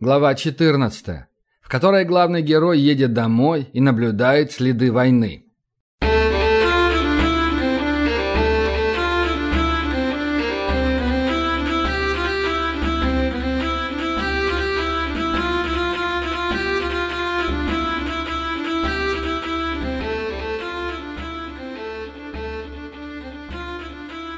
Глава 14, в которой главный герой едет домой и наблюдает следы войны.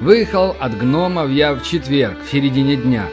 Выехал от гномов я в четверг, в середине дня.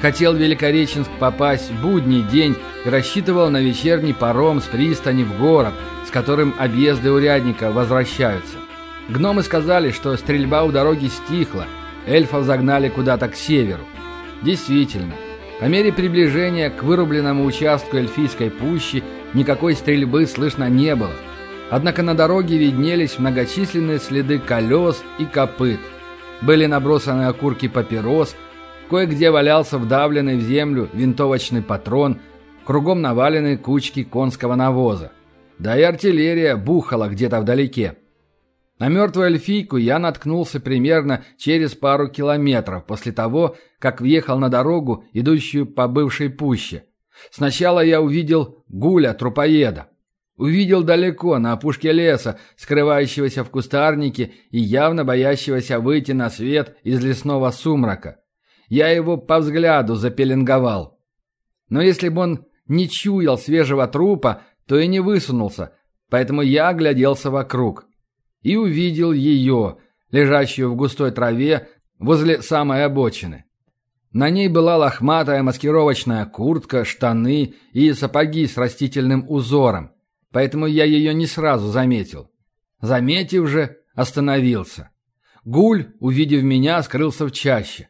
Хотел в Великореченск попасть в будний день и рассчитывал на вечерний паром с пристани в город, с которым объезды урядника возвращаются. Гномы сказали, что стрельба у дороги стихла, эльфов загнали куда-то к северу. Действительно, по мере приближения к вырубленному участку эльфийской пущи никакой стрельбы слышно не было. Однако на дороге виднелись многочисленные следы колес и копыт – были набросаны окурки папирос, кое-где валялся вдавленный в землю винтовочный патрон, кругом навалены кучки конского навоза. Да и артиллерия бухала где-то вдалеке. На мертвую эльфийку я наткнулся примерно через пару километров после того, как въехал на дорогу, идущую по бывшей пуще. Сначала я увидел гуля-трупоеда. Увидел далеко, на опушке леса, скрывающегося в кустарнике и явно боящегося выйти на свет из лесного сумрака. Я его по взгляду запеленговал. Но если бы он не чуял свежего трупа, то и не высунулся, поэтому я огляделся вокруг. И увидел ее, лежащую в густой траве возле самой обочины. На ней была лохматая маскировочная куртка, штаны и сапоги с растительным узором поэтому я ее не сразу заметил. Заметив же, остановился. Гуль, увидев меня, скрылся в чаще.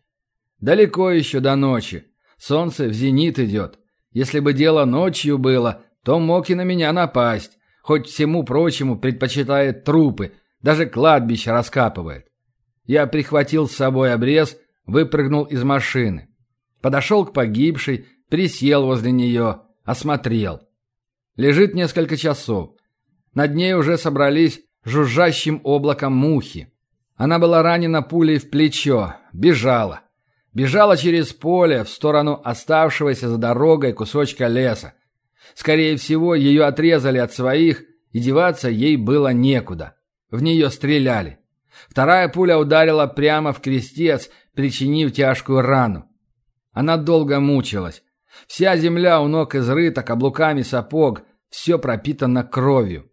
Далеко еще до ночи. Солнце в зенит идет. Если бы дело ночью было, то мог и на меня напасть. Хоть всему прочему предпочитает трупы, даже кладбище раскапывает. Я прихватил с собой обрез, выпрыгнул из машины. Подошел к погибшей, присел возле нее, осмотрел. Лежит несколько часов. Над ней уже собрались жужжащим облаком мухи. Она была ранена пулей в плечо, бежала. Бежала через поле в сторону оставшегося за дорогой кусочка леса. Скорее всего, ее отрезали от своих, и деваться ей было некуда. В нее стреляли. Вторая пуля ударила прямо в крестец, причинив тяжкую рану. Она долго мучилась. Вся земля у ног изрыта каблуками сапог, все пропитано кровью.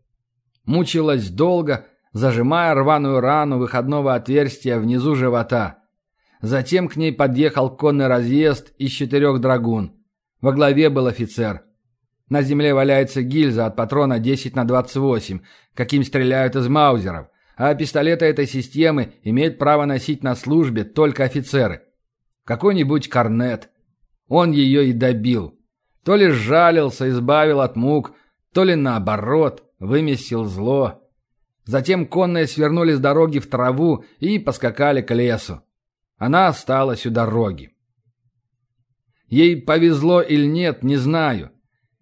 Мучилась долго, зажимая рваную рану выходного отверстия внизу живота. Затем к ней подъехал конный разъезд из четырех драгун. Во главе был офицер. На земле валяется гильза от патрона 10 на 28, каким стреляют из маузеров, а пистолеты этой системы имеют право носить на службе только офицеры. Какой-нибудь корнет. Он ее и добил. То ли сжалился, избавил от мук, то ли наоборот, выместил зло. Затем конные свернули с дороги в траву и поскакали к лесу. Она осталась у дороги. Ей повезло или нет, не знаю.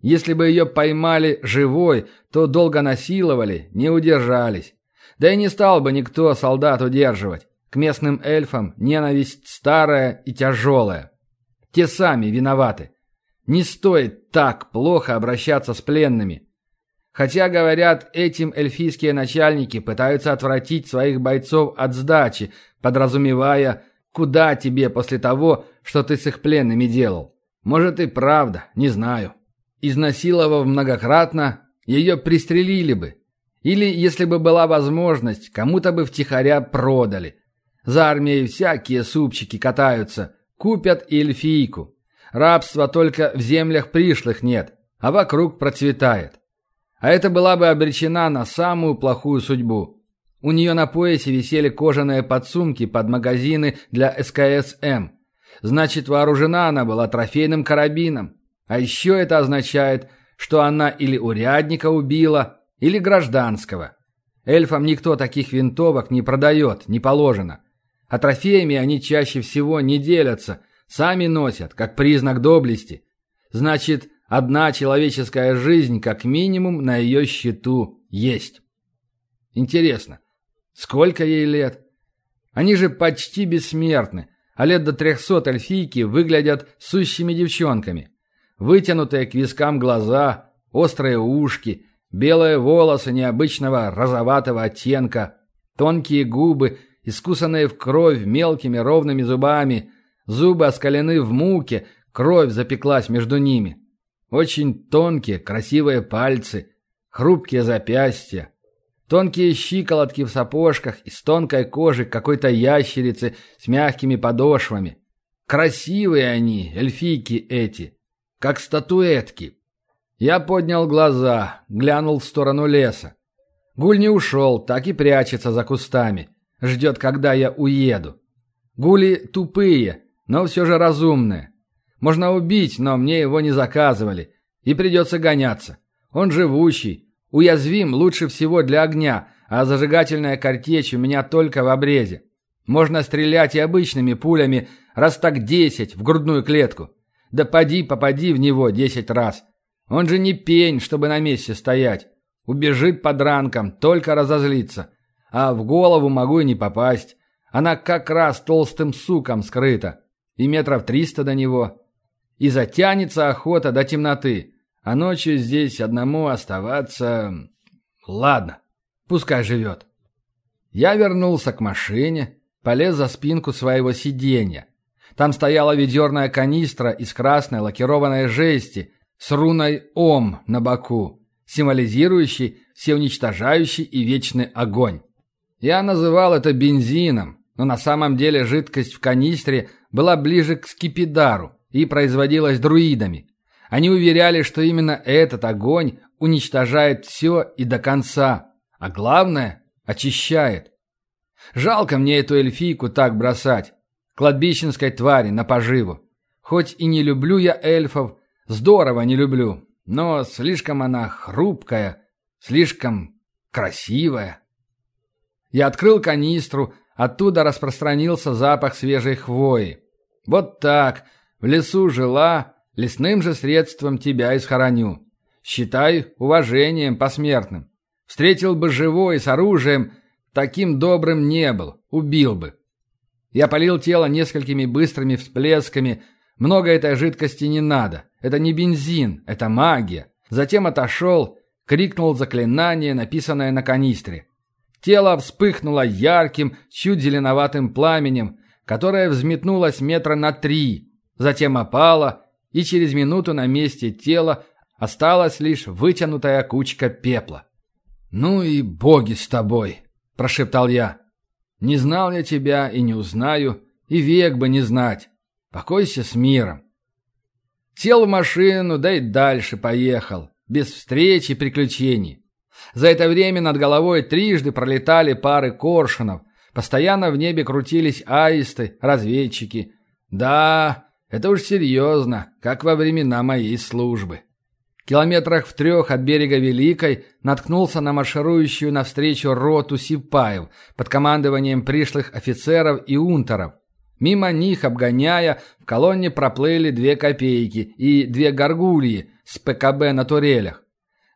Если бы ее поймали живой, то долго насиловали, не удержались. Да и не стал бы никто солдат удерживать. К местным эльфам ненависть старая и тяжелая. Те сами виноваты. Не стоит так плохо обращаться с пленными. Хотя, говорят, этим эльфийские начальники пытаются отвратить своих бойцов от сдачи, подразумевая, куда тебе после того, что ты с их пленными делал. Может и правда, не знаю. Изнасиловав многократно, ее пристрелили бы. Или, если бы была возможность, кому-то бы втихаря продали. За армией всякие супчики катаются, купят и эльфийку. Рабства только в землях пришлых нет, а вокруг процветает. А это была бы обречена на самую плохую судьбу. У нее на поясе висели кожаные подсумки под магазины для СКСМ. Значит, вооружена она была трофейным карабином. А еще это означает, что она или урядника убила, или гражданского. Эльфам никто таких винтовок не продает, не положено. А трофеями они чаще всего не делятся – Сами носят, как признак доблести. Значит, одна человеческая жизнь, как минимум, на ее счету есть. Интересно, сколько ей лет? Они же почти бессмертны, а лет до трехсот эльфийки выглядят сущими девчонками. вытянутые к вискам глаза, острые ушки, белые волосы необычного розоватого оттенка, тонкие губы, искусанные в кровь мелкими ровными зубами, зубы оскалены в муке, кровь запеклась между ними. Очень тонкие, красивые пальцы, хрупкие запястья, тонкие щиколотки в сапожках из тонкой кожи какой-то ящерицы с мягкими подошвами. Красивые они, эльфийки эти, как статуэтки. Я поднял глаза, глянул в сторону леса. Гуль не ушел, так и прячется за кустами. Ждет, когда я уеду. Гули тупые, но все же разумные. Можно убить, но мне его не заказывали. И придется гоняться. Он живущий. Уязвим лучше всего для огня, а зажигательная картечь у меня только в обрезе. Можно стрелять и обычными пулями, раз так десять, в грудную клетку. Да поди, попади в него десять раз. Он же не пень, чтобы на месте стоять. Убежит под ранком, только разозлится. А в голову могу и не попасть. Она как раз толстым суком скрыта. И метров триста до него. И затянется охота до темноты. А ночью здесь одному оставаться... Ладно, пускай живет. Я вернулся к машине, полез за спинку своего сиденья. Там стояла ведерная канистра из красной лакированной жести с руной «Ом» на боку, символизирующей всеуничтожающий и вечный огонь. Я называл это бензином, но на самом деле жидкость в канистре была ближе к скипидару, и производилось друидами. Они уверяли, что именно этот огонь уничтожает все и до конца, а главное – очищает. Жалко мне эту эльфийку так бросать, кладбищенской твари на поживу. Хоть и не люблю я эльфов, здорово не люблю, но слишком она хрупкая, слишком красивая. Я открыл канистру, оттуда распространился запах свежей хвои. Вот так – в лесу жила, лесным же средством тебя и схороню. Считай уважением посмертным. Встретил бы живой, с оружием, таким добрым не был, убил бы. Я полил тело несколькими быстрыми всплесками. Много этой жидкости не надо. Это не бензин, это магия. Затем отошел, крикнул заклинание, написанное на канистре. Тело вспыхнуло ярким, чуть зеленоватым пламенем, которое взметнулось метра на три, затем опала, и через минуту на месте тела осталась лишь вытянутая кучка пепла. «Ну и боги с тобой!» – прошептал я. «Не знал я тебя и не узнаю, и век бы не знать. Покойся с миром». Сел в машину, да и дальше поехал, без встреч и приключений. За это время над головой трижды пролетали пары коршунов, постоянно в небе крутились аисты, разведчики. Да, это уж серьезно, как во времена моей службы. Километрах в трех от берега Великой наткнулся на марширующую навстречу роту сипаев под командованием пришлых офицеров и унтеров. Мимо них, обгоняя, в колонне проплыли две копейки и две горгульи с ПКБ на турелях.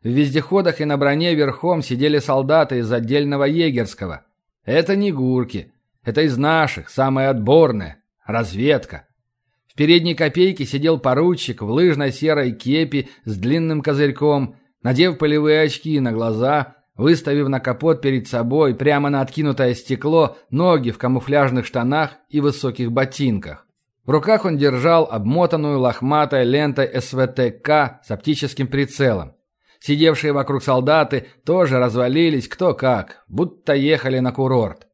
В вездеходах и на броне верхом сидели солдаты из отдельного егерского. Это не гурки. Это из наших, самое отборное. Разведка передней копейке сидел поручик в лыжной серой кепи с длинным козырьком, надев полевые очки на глаза, выставив на капот перед собой прямо на откинутое стекло ноги в камуфляжных штанах и высоких ботинках. В руках он держал обмотанную лохматой лентой СВТК с оптическим прицелом. Сидевшие вокруг солдаты тоже развалились кто как, будто ехали на курорт.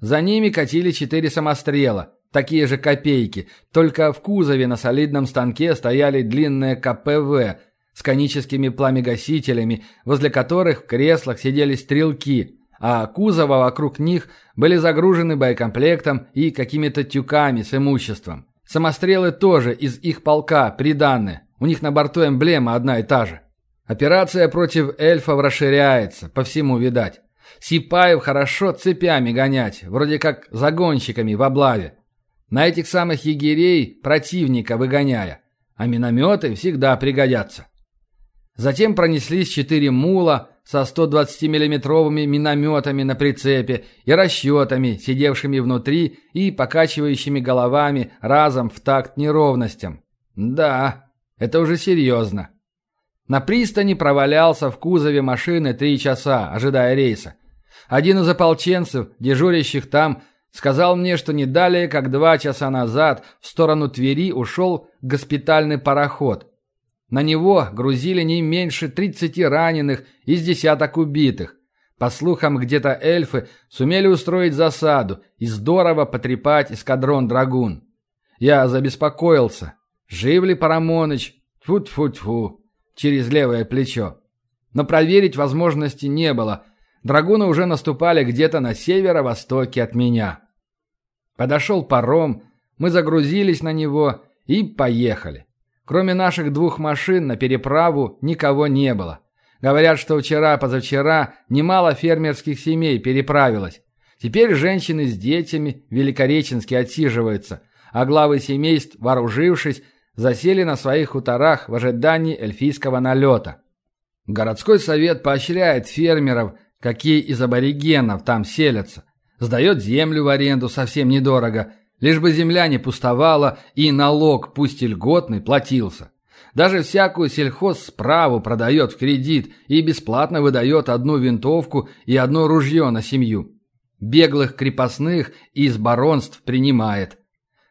За ними катили четыре самострела, Такие же копейки, только в кузове на солидном станке стояли длинные КПВ с коническими пламегасителями, возле которых в креслах сидели стрелки, а кузова вокруг них были загружены боекомплектом и какими-то тюками с имуществом. Самострелы тоже из их полка приданные, у них на борту эмблема одна и та же. Операция против эльфов расширяется, по всему видать. Сипаев хорошо цепями гонять, вроде как загонщиками в облаве. На этих самых егерей противника выгоняя. А минометы всегда пригодятся. Затем пронеслись четыре мула со 120 миллиметровыми минометами на прицепе и расчетами, сидевшими внутри и покачивающими головами разом в такт неровностям. Да, Это уже серьезно. На пристани провалялся в кузове машины три часа, ожидая рейса. Один из ополченцев, дежурящих там, сказал мне, что не далее, как два часа назад в сторону Твери ушел госпитальный пароход. На него грузили не меньше 30 раненых из десяток убитых. По слухам, где-то эльфы сумели устроить засаду и здорово потрепать эскадрон «Драгун». Я забеспокоился. Жив ли Парамоныч? Тьфу-тьфу-тьфу через левое плечо. Но проверить возможности не было. Драгуны уже наступали где-то на северо-востоке от меня. Подошел паром, мы загрузились на него и поехали. Кроме наших двух машин на переправу никого не было. Говорят, что вчера-позавчера немало фермерских семей переправилось. Теперь женщины с детьми в Великореченске отсиживаются, а главы семейств, вооружившись, засели на своих хуторах в ожидании эльфийского налета. Городской совет поощряет фермеров, какие из аборигенов там селятся. Сдает землю в аренду совсем недорого, лишь бы земля не пустовала и налог, пусть и льготный, платился. Даже всякую сельхозсправу продает в кредит и бесплатно выдает одну винтовку и одно ружье на семью. Беглых крепостных из баронств принимает.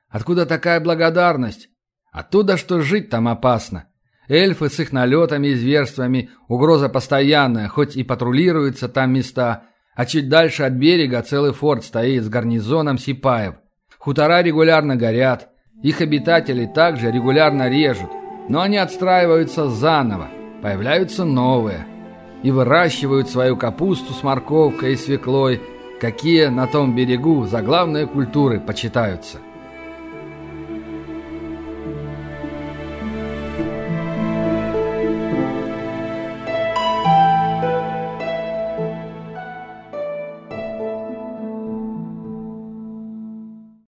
Откуда такая благодарность? Оттуда, что жить там опасно. Эльфы с их налетами и зверствами, угроза постоянная, хоть и патрулируются там места, а чуть дальше от берега целый форт стоит с гарнизоном сипаев. Хутора регулярно горят, их обитатели также регулярно режут, но они отстраиваются заново, появляются новые и выращивают свою капусту с морковкой и свеклой, какие на том берегу за главные культуры почитаются.